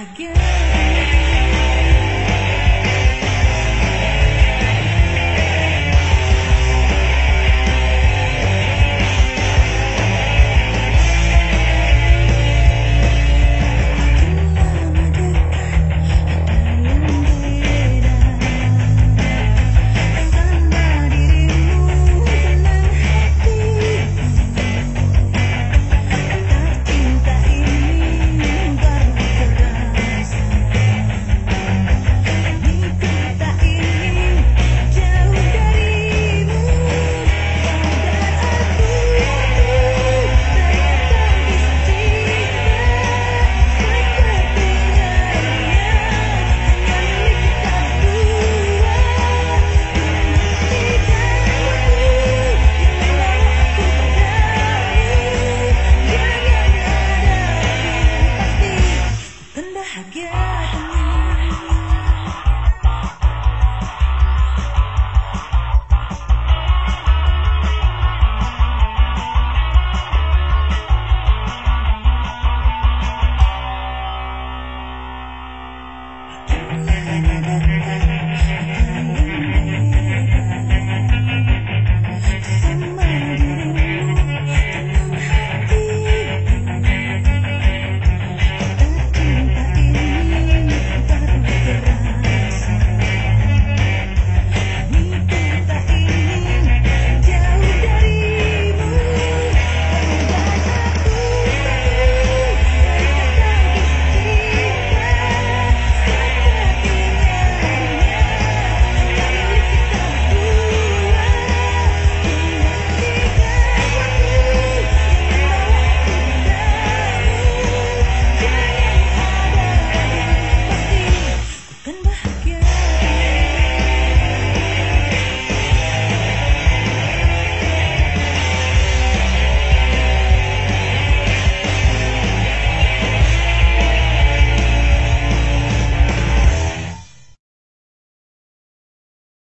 again.